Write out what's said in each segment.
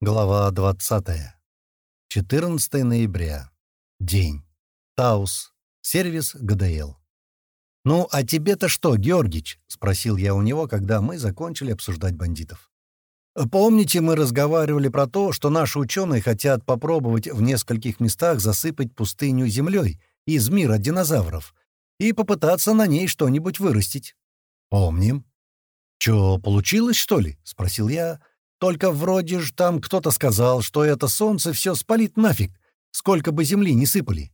Глава 20. 14 ноября. День. Таус. Сервис ГДЛ. «Ну, а тебе-то что, Георгич?» — спросил я у него, когда мы закончили обсуждать бандитов. «Помните, мы разговаривали про то, что наши ученые хотят попробовать в нескольких местах засыпать пустыню землей из мира динозавров и попытаться на ней что-нибудь вырастить?» «Помним». «Чё, получилось, что ли?» — спросил я, только вроде ж там кто-то сказал, что это солнце все спалит нафиг, сколько бы земли не сыпали.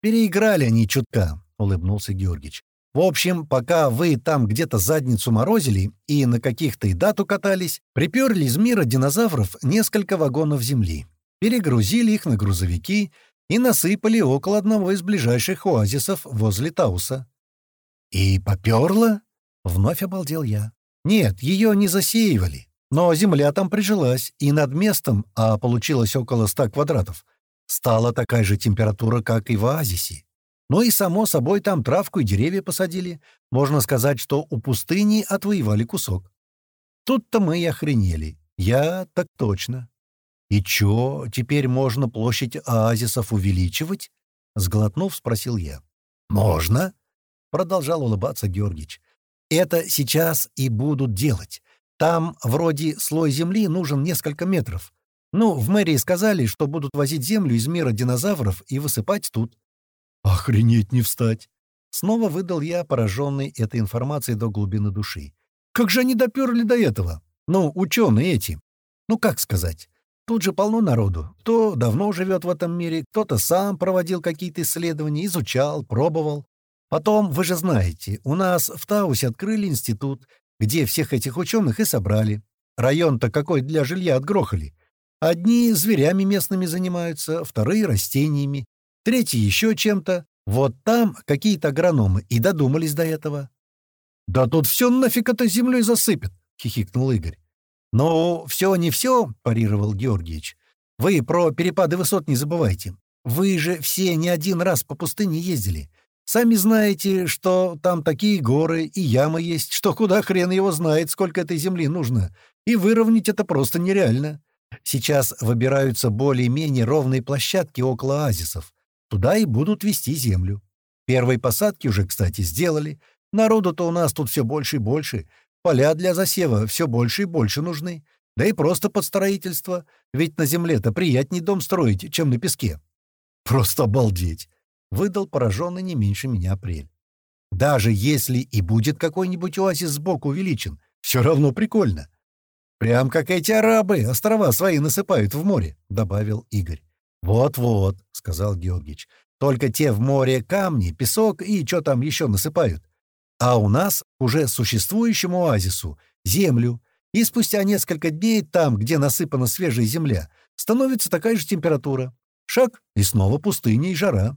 Переиграли они чутка, — улыбнулся Георгич. В общем, пока вы там где-то задницу морозили и на каких-то и дату катались, приперли из мира динозавров несколько вагонов земли, перегрузили их на грузовики и насыпали около одного из ближайших оазисов возле Тауса. «И поперло?» — вновь обалдел я. «Нет, ее не засеивали. Но земля там прижилась, и над местом, а получилось около ста квадратов, стала такая же температура, как и в оазисе. Ну и, само собой, там травку и деревья посадили. Можно сказать, что у пустыни отвоевали кусок. Тут-то мы и охренели. Я так точно. «И чё, теперь можно площадь оазисов увеличивать?» Сглотнув, спросил я. «Можно?» — продолжал улыбаться Георгич. «Это сейчас и будут делать. Там вроде слой земли нужен несколько метров. Ну, в мэрии сказали, что будут возить землю из мира динозавров и высыпать тут. Охренеть не встать! Снова выдал я, пораженный этой информацией до глубины души. Как же они доперли до этого? Ну, ученые эти. Ну, как сказать? Тут же полно народу. Кто давно живет в этом мире, кто-то сам проводил какие-то исследования, изучал, пробовал. Потом, вы же знаете, у нас в Таусе открыли институт, где всех этих ученых и собрали. Район-то какой для жилья отгрохали. Одни зверями местными занимаются, вторые — растениями, третьи — еще чем-то. Вот там какие-то агрономы и додумались до этого. «Да тут все нафиг этой землей засыпет!» — хихикнул Игорь. «Ну, все не все», — парировал Георгиевич. «Вы про перепады высот не забывайте. Вы же все не один раз по пустыне ездили. Сами знаете, что там такие горы и ямы есть, что куда хрен его знает, сколько этой земли нужно. И выровнять это просто нереально. Сейчас выбираются более-менее ровные площадки около оазисов. Туда и будут вести землю. Первые посадки уже, кстати, сделали. Народу-то у нас тут все больше и больше. Поля для засева все больше и больше нужны. Да и просто под строительство. Ведь на земле-то приятней дом строить, чем на песке. Просто обалдеть. — выдал пораженный не меньше меня апрель. «Даже если и будет какой-нибудь оазис сбоку увеличен, все равно прикольно. Прям как эти арабы острова свои насыпают в море», — добавил Игорь. «Вот-вот», — сказал Георгич, — «только те в море камни, песок и что там еще насыпают. А у нас уже существующему оазису землю, и спустя несколько дней там, где насыпана свежая земля, становится такая же температура. Шаг — и снова пустыня и жара.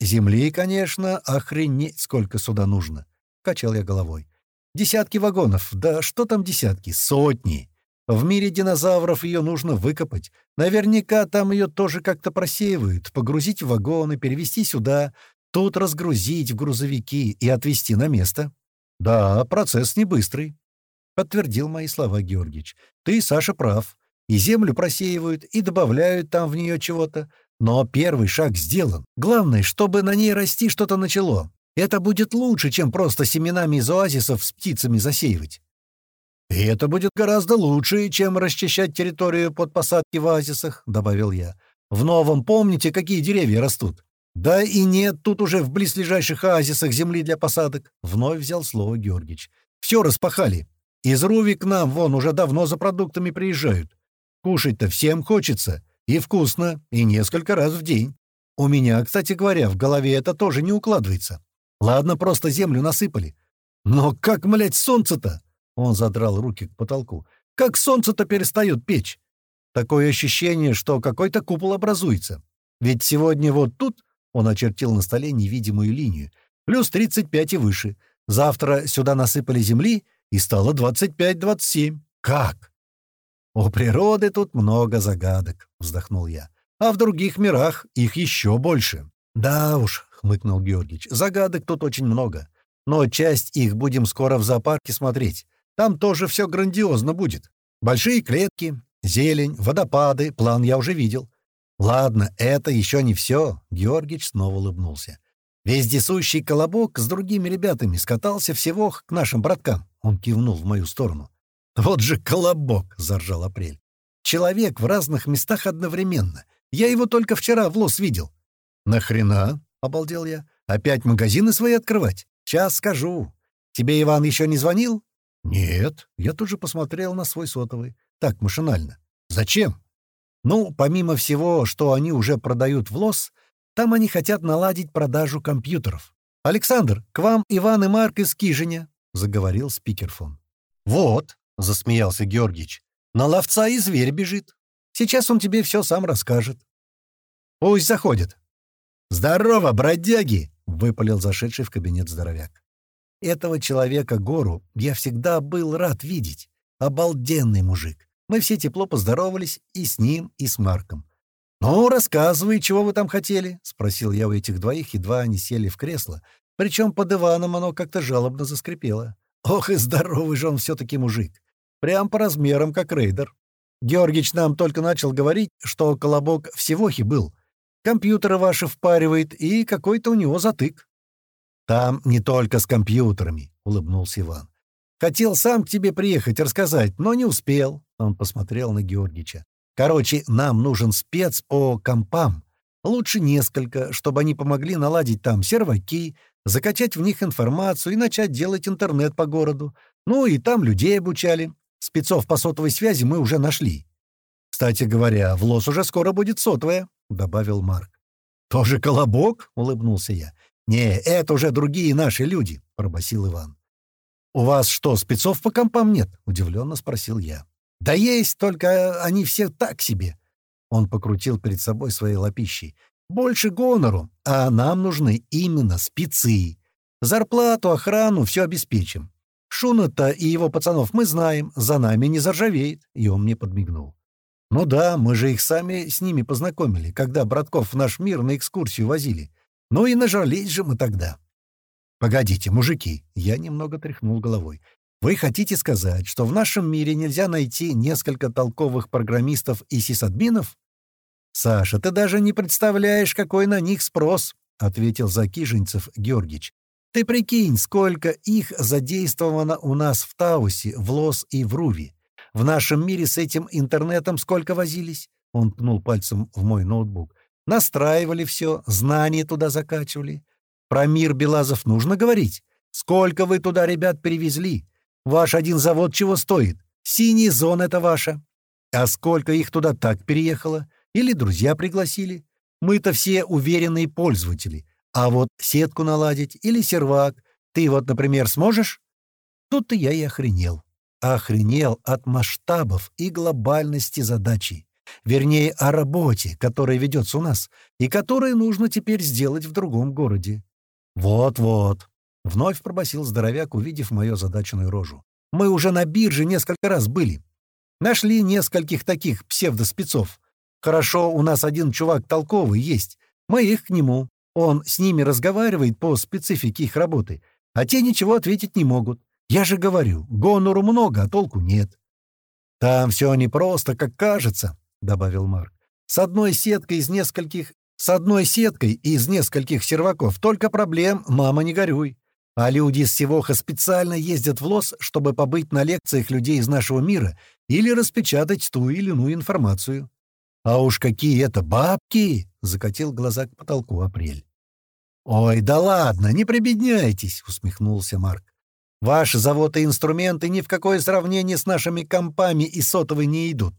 «Земли, конечно, охренеть, сколько сюда нужно!» — качал я головой. «Десятки вагонов, да что там десятки, сотни! В мире динозавров ее нужно выкопать. Наверняка там ее тоже как-то просеивают, погрузить в вагоны, перевезти сюда, тут разгрузить в грузовики и отвезти на место. Да, процесс не быстрый», — подтвердил мои слова Георгич. «Ты, Саша, прав. И землю просеивают, и добавляют там в нее чего-то. Но первый шаг сделан. Главное, чтобы на ней расти что-то начало. Это будет лучше, чем просто семенами из оазисов с птицами засеивать. «И это будет гораздо лучше, чем расчищать территорию под посадки в оазисах», — добавил я. «В новом помните, какие деревья растут?» «Да и нет тут уже в близлежащих оазисах земли для посадок», — вновь взял слово Георгич. «Все распахали. Из Руви к нам вон уже давно за продуктами приезжают. Кушать-то всем хочется. И вкусно, и несколько раз в день. У меня, кстати говоря, в голове это тоже не укладывается. Ладно, просто землю насыпали. Но как, млять, солнце-то? Он задрал руки к потолку. Как солнце-то перестает печь? Такое ощущение, что какой-то купол образуется. Ведь сегодня вот тут, он очертил на столе невидимую линию, плюс 35 и выше. Завтра сюда насыпали земли, и стало 25-27. Как? «У природы тут много загадок», — вздохнул я. «А в других мирах их еще больше». «Да уж», — хмыкнул Георгиевич, — «загадок тут очень много. Но часть их будем скоро в зоопарке смотреть. Там тоже все грандиозно будет. Большие клетки, Зелень, водопады, план я уже видел. Ладно, это еще не все. Георгич снова улыбнулся. Вездесущий колобок с другими ребятами скатался всего к нашим браткам. Он кивнул в мою сторону. «Вот же колобок!» — заржал Апрель. «Человек в разных местах одновременно. Я его только вчера в лос видел». «Нахрена?» — обалдел я. «Опять магазины свои открывать? Сейчас скажу. Тебе Иван еще не звонил?» «Нет». Я тут же посмотрел на свой сотовый. Так, машинально. «Зачем?» «Ну, помимо всего, что они уже продают в лос, там они хотят наладить продажу компьютеров. Александр, к вам Иван и Марк из Кижиня», — заговорил спикерфон. «Вот», — засмеялся Георгич, — «на ловца и зверь бежит. Сейчас он тебе все сам расскажет». «Пусть заходит». «Здорово, бродяги!» — выпалил зашедший в кабинет здоровяк. Этого человека, Гору, я всегда был рад видеть. Обалденный мужик. Мы все тепло поздоровались и с ним, и с Марком. «Ну, рассказывай, чего вы там хотели?» — спросил я у этих двоих, едва они сели в кресло. Причем под диваном оно как-то жалобно заскрипело. Ох и здоровый же он все-таки мужик. Прям по размерам, как рейдер. Георгич нам только начал говорить, что колобок в Севохе был. Компьютеры ваши впаривает, и какой-то у него затык. «Там не только с компьютерами», — улыбнулся Иван. «Хотел сам к тебе приехать рассказать, но не успел», — он посмотрел на Георгича. «Короче, нам нужен спец по компам. Лучше несколько, чтобы они помогли наладить там серваки, закачать в них информацию и начать делать интернет по городу. Ну и там людей обучали. Спецов по сотовой связи мы уже нашли. Кстати говоря, в лос уже скоро будет сотовая», — добавил Марк. «Тоже колобок?» — улыбнулся я. «Не, это уже другие наши люди», — пробасил Иван. «У вас что, спецов по компам нет?» — удивленно спросил я. «Да есть, только они все так себе». Он покрутил перед собой своей лапищей. «Больше гонору, а нам нужны именно спецы. Зарплату, охрану, все обеспечим. Шуна-то и его пацанов мы знаем, за нами не заржавеет». И он мне подмигнул. «Ну да, мы же их сами с ними познакомили, когда братков в наш мир на экскурсию возили. Ну и нажались же мы тогда. Погодите, мужики, я немного тряхнул головой. Вы хотите сказать, что в нашем мире нельзя найти несколько толковых программистов и сисадминов? Саша, ты даже не представляешь, какой на них спрос, ответил Закиженцев Георгич. Ты прикинь, сколько их задействовано у нас в Таусе, в Лос и в Руви. В нашем мире с этим интернетом сколько возились? Он пнул пальцем в мой ноутбук. Настраивали все, знания туда закачивали. Про мир Белазов нужно говорить. Сколько вы туда ребят перевезли? Ваш один завод чего стоит? Синий зон это ваша. А сколько их туда так переехало? Или друзья пригласили? Мы-то все уверенные пользователи. А вот сетку наладить или сервак ты вот, например, сможешь? Тут-то я и охренел. Охренел от масштабов и глобальности задачи. Вернее, о работе, которая ведется у нас, и которую нужно теперь сделать в другом городе. «Вот-вот», — вновь пробасил здоровяк, увидев мою задаченную рожу. «Мы уже на бирже несколько раз были. Нашли нескольких таких псевдоспецов. Хорошо, у нас один чувак толковый есть. Мы их к нему. Он с ними разговаривает по специфике их работы, а те ничего ответить не могут. Я же говорю, гонору много, а толку нет. Там все не просто, как кажется. — добавил Марк. «С одной сеткой из нескольких... С одной сеткой из нескольких серваков только проблем, мама, не горюй. А люди из Севоха специально ездят в лос, чтобы побыть на лекциях людей из нашего мира или распечатать ту или иную информацию. А уж какие это бабки!» — закатил глаза к потолку Апрель. «Ой, да ладно, не прибедняйтесь!» — усмехнулся Марк. «Ваши заводы и инструменты ни в какое сравнение с нашими компами и сотовой не идут.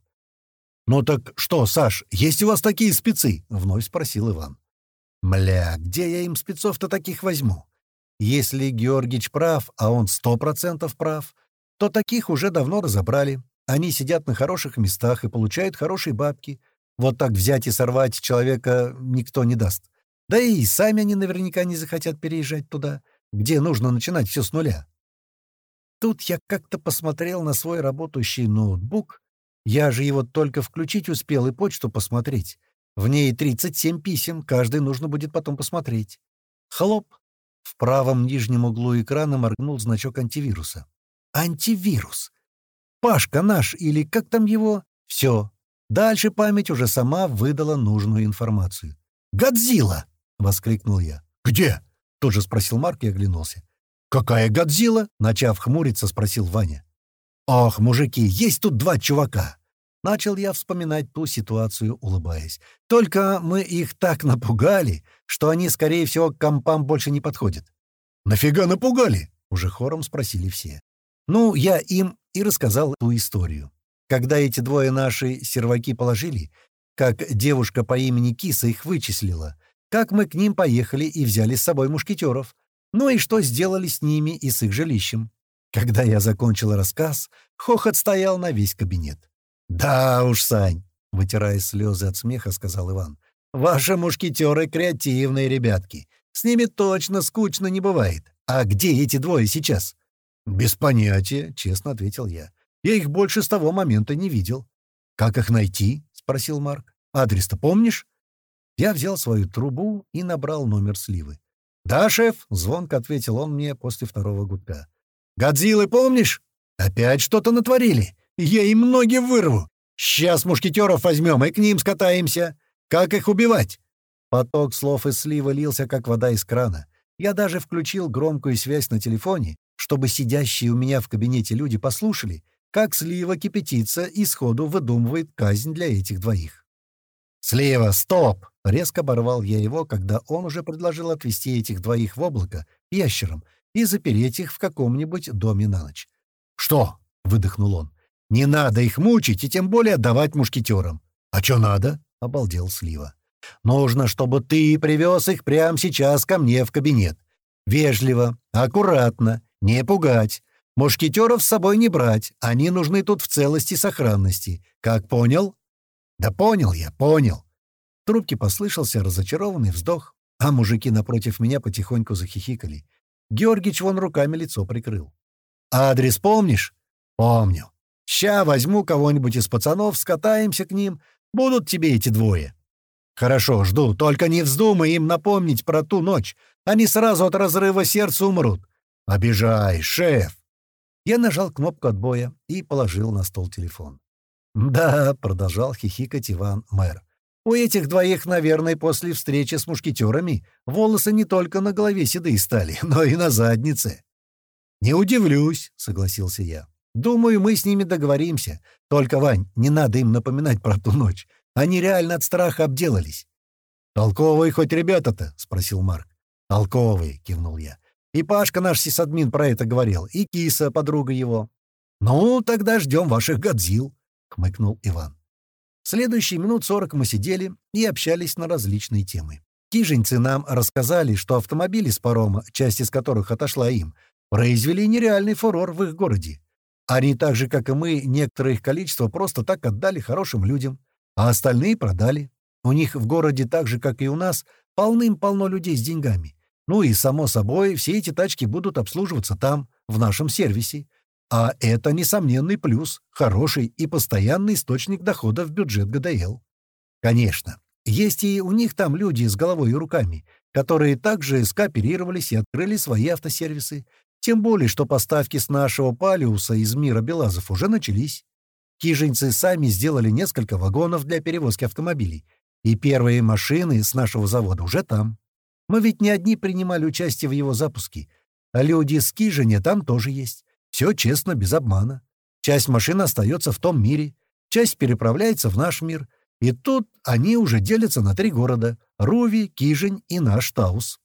«Ну так что, Саш, есть у вас такие спецы?» — вновь спросил Иван. «Мля, где я им спецов-то таких возьму? Если Георгич прав, а он сто процентов прав, то таких уже давно разобрали. Они сидят на хороших местах и получают хорошие бабки. Вот так взять и сорвать человека никто не даст. Да и сами они наверняка не захотят переезжать туда, где нужно начинать все с нуля. Тут я как-то посмотрел на свой работающий ноутбук я же его только включить успел и почту посмотреть. В ней 37 писем, каждый нужно будет потом посмотреть. Хлоп! В правом нижнем углу экрана моргнул значок антивируса. Антивирус! Пашка наш, или как там его, Все. Дальше память уже сама выдала нужную информацию. «Годзилла!» — воскликнул я. «Где?» — тут же спросил Марк и оглянулся. «Какая Годзилла?» — начав хмуриться, спросил Ваня. «Ох, мужики, есть тут два чувака!» Начал я вспоминать ту ситуацию, улыбаясь. «Только мы их так напугали, что они, скорее всего, к компам больше не подходят». «Нафига напугали?» — уже хором спросили все. Ну, я им и рассказал ту историю. Когда эти двое наши серваки положили, как девушка по имени Киса их вычислила, как мы к ним поехали и взяли с собой мушкетеров, ну и что сделали с ними и с их жилищем. Когда я закончил рассказ, хохот стоял на весь кабинет. «Да уж, Сань», — вытирая слезы от смеха, сказал Иван, «ваши мушкетеры креативные ребятки. С ними точно скучно не бывает. А где эти двое сейчас?» «Без понятия», — честно ответил я. «Я их больше с того момента не видел». «Как их найти?» — спросил Марк. «Адрес-то помнишь?» Я взял свою трубу и набрал номер сливы. «Да, шеф», — звонко ответил он мне после второго гудка. «Годзиллы помнишь? Опять что-то натворили. Я им ноги вырву. Сейчас мушкетеров возьмем и к ним скатаемся. Как их убивать?» Поток слов из слива лился, как вода из крана. Я даже включил громкую связь на телефоне, чтобы сидящие у меня в кабинете люди послушали, как слива кипятится и сходу выдумывает казнь для этих двоих. «Слива, стоп!» — резко оборвал я его, когда он уже предложил отвезти этих двоих в облако, ящером, и запереть их в каком-нибудь доме на ночь. «Что?» — выдохнул он. «Не надо их мучить и тем более отдавать мушкетерам». «А что надо?» — обалдел Слива. «Нужно, чтобы ты привез их прямо сейчас ко мне в кабинет. Вежливо, аккуратно, не пугать. Мушкетеров с собой не брать, они нужны тут в целости и сохранности. Как понял?» «Да понял я, понял». В трубке послышался разочарованный вздох, а мужики напротив меня потихоньку захихикали. Георгич вон руками лицо прикрыл. «Адрес помнишь?» «Помню. Ща возьму кого-нибудь из пацанов, скатаемся к ним. Будут тебе эти двое». «Хорошо, жду. Только не вздумай им напомнить про ту ночь. Они сразу от разрыва сердца умрут». «Обижай, шеф!» Я нажал кнопку отбоя и положил на стол телефон. «Да», — продолжал хихикать Иван Мэр. «У этих двоих, наверное, после встречи с мушкетерами волосы не только на голове седые стали, но и на заднице». «Не удивлюсь», — согласился я. «Думаю, мы с ними договоримся. Только, Вань, не надо им напоминать про ту ночь. Они реально от страха обделались». «Толковые хоть ребята-то?» — спросил Марк. «Толковые», — кивнул я. «И Пашка наш сисадмин про это говорил, и Киса, подруга его». «Ну, тогда ждем ваших Годзилл», — хмыкнул Иван. Следующие минут сорок мы сидели и общались на различные темы. Киженьцы нам рассказали, что автомобили с парома, часть из которых отошла им, произвели нереальный фурор в их городе. Они так же, как и мы, некоторое их количество просто так отдали хорошим людям, а остальные продали. У них в городе так же, как и у нас, полным-полно людей с деньгами. Ну и, само собой, все эти тачки будут обслуживаться там, в нашем сервисе. А это несомненный плюс, хороший и постоянный источник дохода в бюджет ГДЛ. Конечно, есть и у них там люди с головой и руками, которые также скооперировались и открыли свои автосервисы. Тем более, что поставки с нашего Палиуса из мира Белазов уже начались. Киженцы сами сделали несколько вагонов для перевозки автомобилей, и первые машины с нашего завода уже там. Мы ведь не одни принимали участие в его запуске, а люди с Киженя там тоже есть. Все честно, без обмана. Часть машин остается в том мире, часть переправляется в наш мир, и тут они уже делятся на три города — Руви, Кижень и наш Таус.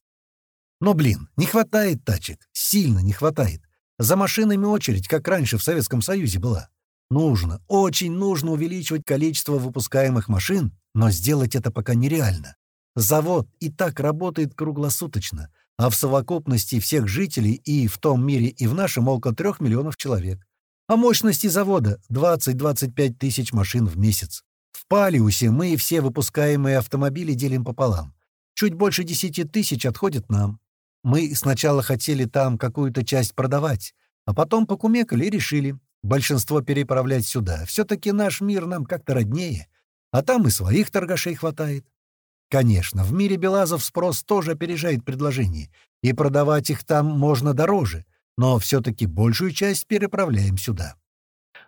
Но, блин, не хватает тачек, сильно не хватает. За машинами очередь, как раньше в Советском Союзе была. Нужно, очень нужно увеличивать количество выпускаемых машин, но сделать это пока нереально. Завод и так работает круглосуточно, а в совокупности всех жителей и в том мире, и в нашем около трех миллионов человек. А мощности завода — 20-25 тысяч машин в месяц. В Палиусе мы все выпускаемые автомобили делим пополам. Чуть больше 10 тысяч отходит нам. Мы сначала хотели там какую-то часть продавать, а потом покумекали и решили большинство переправлять сюда. Все-таки наш мир нам как-то роднее, а там и своих торгашей хватает. Конечно, в мире Белазов спрос тоже опережает предложение, и продавать их там можно дороже, но все-таки большую часть переправляем сюда.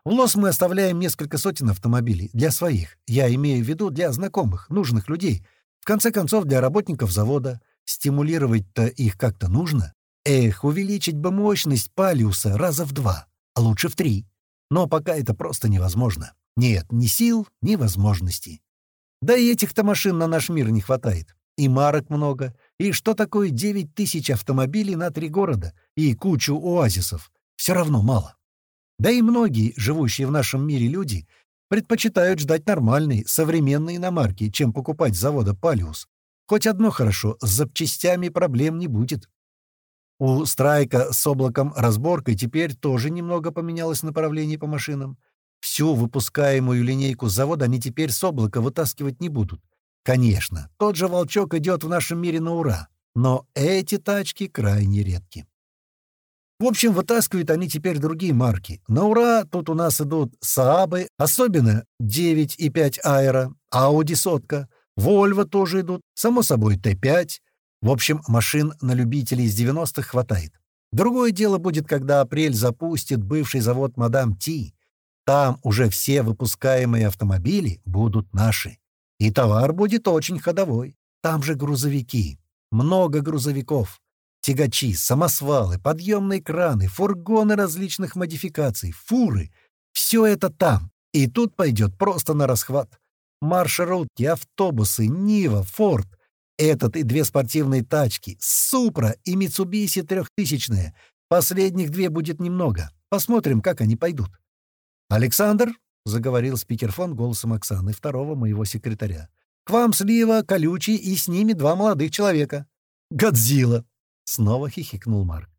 В лос мы оставляем несколько сотен автомобилей для своих. Я имею в виду для знакомых, нужных людей. В конце концов, для работников завода. Стимулировать-то их как-то нужно. Эх, увеличить бы мощность Палиуса раза в два, а лучше в три. Но пока это просто невозможно. Нет ни сил, ни возможностей. Да и этих-то машин на наш мир не хватает. И марок много. И что такое 9 тысяч автомобилей на три города? И кучу оазисов. Все равно мало. Да и многие, живущие в нашем мире люди, предпочитают ждать нормальные, современные иномарки, чем покупать с завода «Палиус». Хоть одно хорошо, с запчастями проблем не будет. У «Страйка» с облаком разборкой теперь тоже немного поменялось направление по машинам. Всю выпускаемую линейку завода они теперь с облака вытаскивать не будут. Конечно, тот же «Волчок» идет в нашем мире на ура, но эти тачки крайне редки. В общем, вытаскивают они теперь другие марки. На ура тут у нас идут Саабы, особенно 9,5 Аэро, Ауди сотка, Вольво тоже идут, само собой Т5. В общем, машин на любителей из 90-х хватает. Другое дело будет, когда апрель запустит бывший завод «Мадам Ти». Там уже все выпускаемые автомобили будут наши. И товар будет очень ходовой. Там же грузовики. Много грузовиков. Тягачи, самосвалы, подъемные краны, фургоны различных модификаций, фуры. Все это там. И тут пойдет просто на расхват. Маршрутки, автобусы, Нива, Форд. Этот и две спортивные тачки, Супра и Митсубиси трехтысячные. Последних две будет немного. Посмотрим, как они пойдут. «Александр», — заговорил спикерфон голосом Оксаны, второго моего секретаря, — «к вам слива, колючий и с ними два молодых человека». «Годзилла!» — снова хихикнул Марк.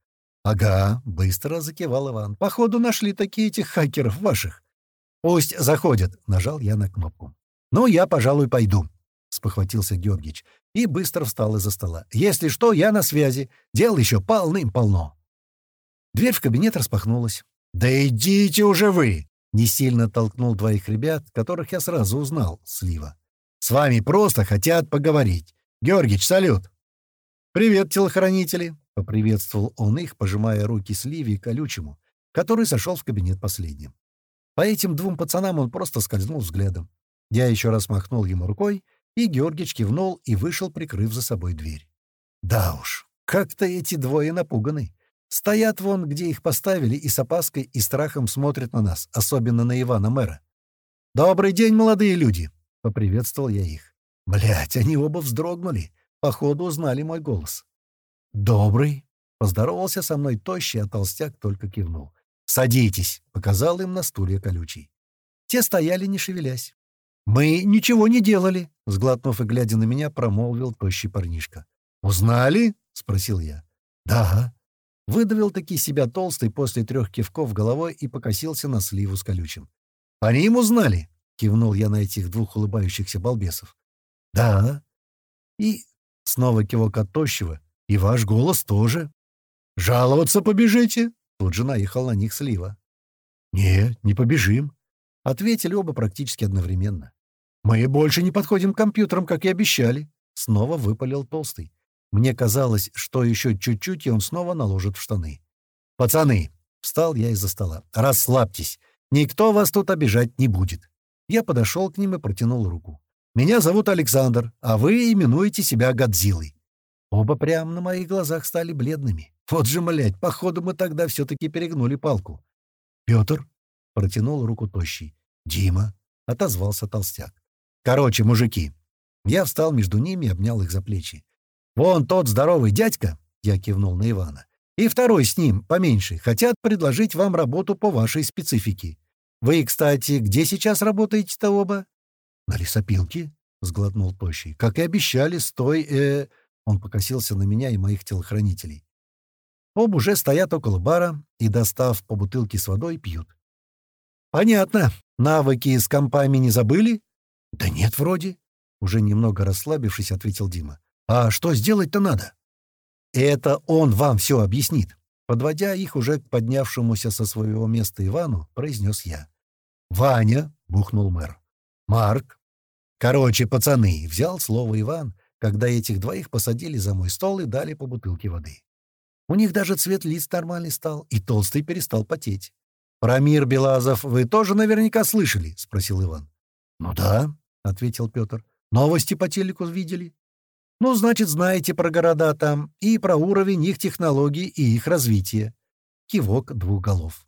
«Ага», — быстро закивал Иван. «Походу нашли такие этих хакеров ваших». «Пусть заходят», — нажал я на кнопку. «Ну, я, пожалуй, пойду», — спохватился Георгич и быстро встал из-за стола. «Если что, я на связи. Дел еще полным-полно». Дверь в кабинет распахнулась. «Да идите уже вы!» — не сильно толкнул двоих ребят, которых я сразу узнал, Слива. «С вами просто хотят поговорить. Георгич, салют!» «Привет, телохранители!» — поприветствовал он их, пожимая руки Сливе и Колючему, который зашел в кабинет последним. По этим двум пацанам он просто скользнул взглядом. Я еще раз махнул ему рукой, и Георгич кивнул и вышел, прикрыв за собой дверь. Да уж, как-то эти двое напуганы. Стоят вон, где их поставили, и с опаской и страхом смотрят на нас, особенно на Ивана мэра. «Добрый день, молодые люди!» — поприветствовал я их. Блять, они оба вздрогнули. Походу, узнали мой голос. «Добрый!» — поздоровался со мной тощий, а толстяк только кивнул. «Садитесь!» — показал им на стулья колючий. Те стояли, не шевелясь. «Мы ничего не делали», — сглотнув и глядя на меня, промолвил тощий парнишка. «Узнали?» — спросил я. «Да». Выдавил таки себя толстый после трех кивков головой и покосился на сливу с колючим. «По ним узнали?» — кивнул я на этих двух улыбающихся балбесов. «Да». И снова кивок от тощего. «И ваш голос тоже». «Жаловаться побежите?» — тут же наехал на них слива. «Нет, не побежим», — ответили оба практически одновременно. «Мы больше не подходим к компьютерам, как и обещали», — снова выпалил Толстый. Мне казалось, что еще чуть-чуть, и он снова наложит в штаны. «Пацаны!» — встал я из-за стола. «Расслабьтесь. Никто вас тут обижать не будет». Я подошел к ним и протянул руку. «Меня зовут Александр, а вы именуете себя Годзиллой». Оба прямо на моих глазах стали бледными. Вот же, млядь, походу мы тогда все-таки перегнули палку. «Петр?» — протянул руку тощий. «Дима?» — отозвался толстяк. Короче, мужики. Я встал между ними и обнял их за плечи. «Вон тот здоровый дядька», — я кивнул на Ивана, «и второй с ним, поменьше, хотят предложить вам работу по вашей специфике. Вы, кстати, где сейчас работаете-то оба?» «На лесопилке», — сглотнул Тощий. «Как и обещали, стой, э...» Он покосился на меня и моих телохранителей. Оба уже стоят около бара и, достав по бутылке с водой, пьют. «Понятно. Навыки с компами не забыли?» «Да нет, вроде», — уже немного расслабившись, ответил Дима. «А что сделать-то надо?» «Это он вам все объяснит», — подводя их уже к поднявшемуся со своего места Ивану, произнес я. «Ваня», — бухнул мэр. «Марк». «Короче, пацаны», — взял слово Иван, когда этих двоих посадили за мой стол и дали по бутылке воды. У них даже цвет лиц нормальный стал, и толстый перестал потеть. «Про мир Белазов вы тоже наверняка слышали?» — спросил Иван. «Ну да», — ответил Петр. «Новости по телеку видели?» «Ну, значит, знаете про города там и про уровень их технологий и их развития». Кивок двух голов.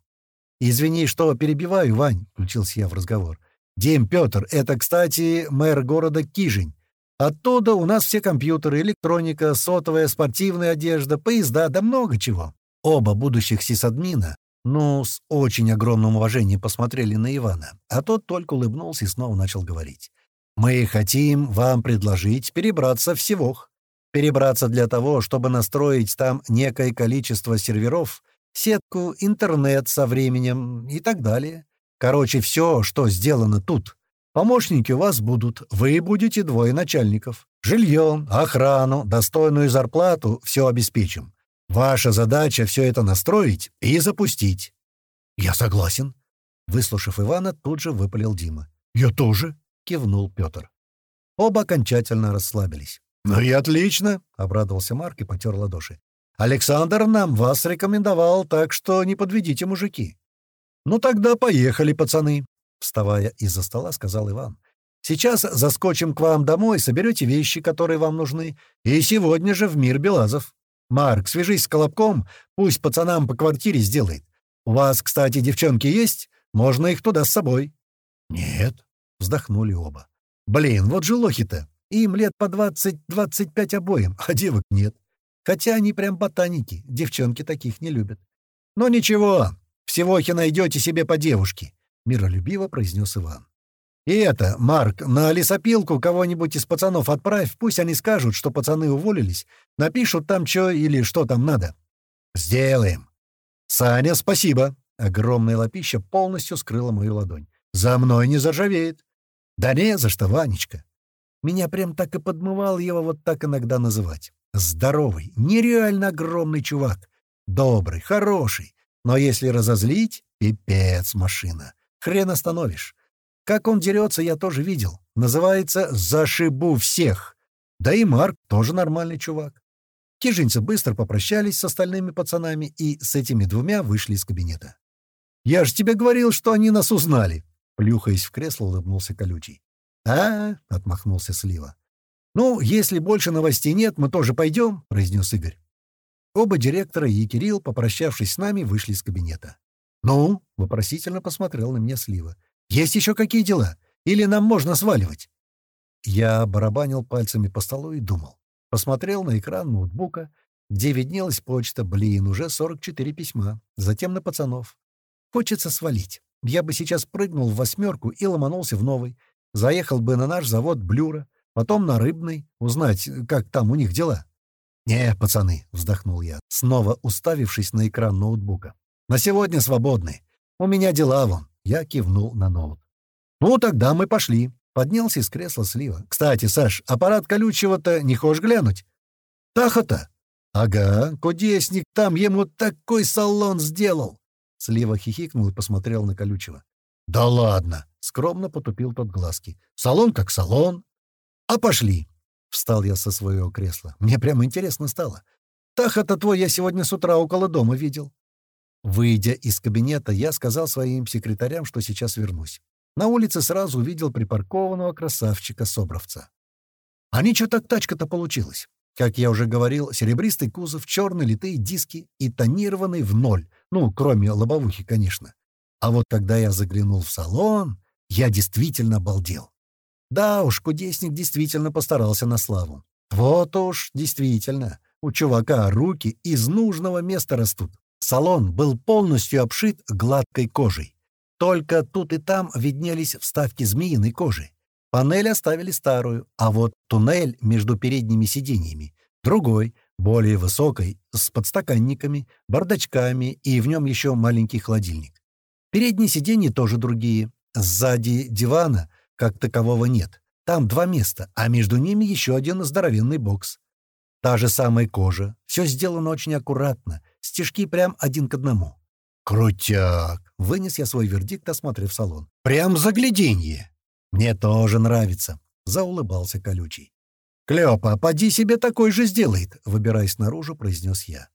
«Извини, что перебиваю, Вань», — включился я в разговор. «Дим, Петр, это, кстати, мэр города Кижень. Оттуда у нас все компьютеры, электроника, сотовая, спортивная одежда, поезда, да много чего». Оба будущих сисадмина ну, с очень огромным уважением посмотрели на Ивана, а тот только улыбнулся и снова начал говорить. «Мы хотим вам предложить перебраться в Севох. Перебраться для того, чтобы настроить там некое количество серверов, сетку, интернет со временем и так далее. Короче, все, что сделано тут. Помощники у вас будут, вы будете двое начальников. Жилье, охрану, достойную зарплату — все обеспечим. Ваша задача все это настроить и запустить». «Я согласен». Выслушав Ивана, тут же выпалил Дима. «Я тоже», — кивнул Петр. Оба окончательно расслабились. «Ну и отлично», — обрадовался Марк и потер ладоши. «Александр нам вас рекомендовал, так что не подведите, мужики». «Ну тогда поехали, пацаны», — вставая из-за стола, сказал Иван. «Сейчас заскочим к вам домой, соберете вещи, которые вам нужны, и сегодня же в мир Белазов». «Марк, свяжись с Колобком, пусть пацанам по квартире сделает. У вас, кстати, девчонки есть? Можно их туда с собой». «Нет», — вздохнули оба. «Блин, вот же лохи-то. Им лет по двадцать-двадцать пять обоим, а девок нет. Хотя они прям ботаники, девчонки таких не любят. Но ничего, всего-хи найдете себе по девушке», — миролюбиво произнес Иван. И это, Марк, на лесопилку кого-нибудь из пацанов отправь, пусть они скажут, что пацаны уволились, напишут там что или что там надо. Сделаем. Саня, спасибо. Огромная лапища полностью скрыла мою ладонь. За мной не заржавеет. Да не за что, Ванечка. Меня прям так и подмывал его вот так иногда называть. Здоровый, нереально огромный чувак. Добрый, хороший. Но если разозлить — пипец машина. Хрен остановишь. Как он дерется, я тоже видел. Называется «Зашибу всех». Да и Марк тоже нормальный чувак. Кижинцы быстро попрощались с остальными пацанами и с этими двумя вышли из кабинета. «Я же тебе говорил, что они нас узнали!» Плюхаясь в кресло, улыбнулся колючий. «А?» — отмахнулся Слива. «Ну, если больше новостей нет, мы тоже пойдем», — произнес Игорь. Оба директора и Кирилл, попрощавшись с нами, вышли из кабинета. «Ну?» — вопросительно посмотрел на меня Слива. Есть еще какие дела? Или нам можно сваливать?» Я барабанил пальцами по столу и думал. Посмотрел на экран ноутбука, где виднелась почта, блин, уже 44 письма, затем на пацанов. Хочется свалить. Я бы сейчас прыгнул в восьмерку и ломанулся в новый. Заехал бы на наш завод Блюра, потом на Рыбный, узнать, как там у них дела. «Не, пацаны», — вздохнул я, снова уставившись на экран ноутбука. «На сегодня свободны. У меня дела вон. Я кивнул на ноут. «Ну, тогда мы пошли». Поднялся из кресла слива. «Кстати, Саш, аппарат колючего-то не хочешь глянуть?» «Таха-то?» «Ага, кудесник там ему такой салон сделал!» Слива хихикнул и посмотрел на колючего. «Да ладно!» — скромно потупил тот глазки. «Салон как салон!» «А пошли!» — встал я со своего кресла. Мне прямо интересно стало. «Таха-то твой я сегодня с утра около дома видел. Выйдя из кабинета, я сказал своим секретарям, что сейчас вернусь. На улице сразу увидел припаркованного красавчика-собровца. А ничего так тачка-то получилась. Как я уже говорил, серебристый кузов, черные литые диски и тонированный в ноль. Ну, кроме лобовухи, конечно. А вот когда я заглянул в салон, я действительно обалдел. Да уж, кудесник действительно постарался на славу. Вот уж, действительно, у чувака руки из нужного места растут. Салон был полностью обшит гладкой кожей. Только тут и там виднелись вставки змеиной кожи. Панель оставили старую, а вот туннель между передними сиденьями — другой, более высокой, с подстаканниками, бардачками и в нем еще маленький холодильник. Передние сиденья тоже другие. Сзади дивана, как такового, нет. Там два места, а между ними еще один здоровенный бокс. Та же самая кожа. Все сделано очень аккуратно, Стежки прям один к одному. «Крутяк!» — вынес я свой вердикт, осмотрев салон. «Прям загляденье!» «Мне тоже нравится!» — заулыбался колючий. «Клёпа, поди себе такой же сделает!» — выбираясь наружу, произнес я.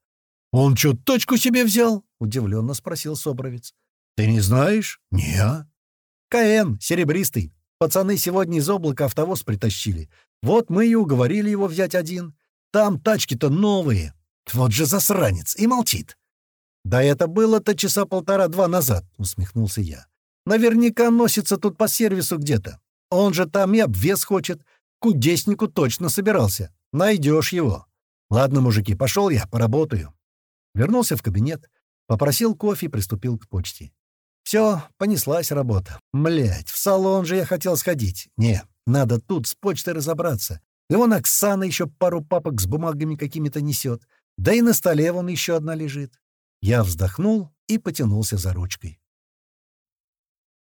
«Он что, точку себе взял?» — удивленно спросил Собровец. «Ты не знаешь?» «Не-а». «КН, серебристый. Пацаны сегодня из облака автовоз притащили. Вот мы и уговорили его взять один. Там тачки-то новые. Вот же засранец. И молчит». «Да это было-то часа полтора-два назад», — усмехнулся я. «Наверняка носится тут по сервису где-то. Он же там и обвес хочет. Кудеснику точно собирался. Найдешь его. Ладно, мужики, пошел я, поработаю». Вернулся в кабинет, попросил кофе и приступил к почте. Все, понеслась работа. Млять, в салон же я хотел сходить. Не, надо тут с почтой разобраться. И вон Оксана еще пару папок с бумагами какими-то несет. Да и на столе вон еще одна лежит. Я вздохнул и потянулся за ручкой.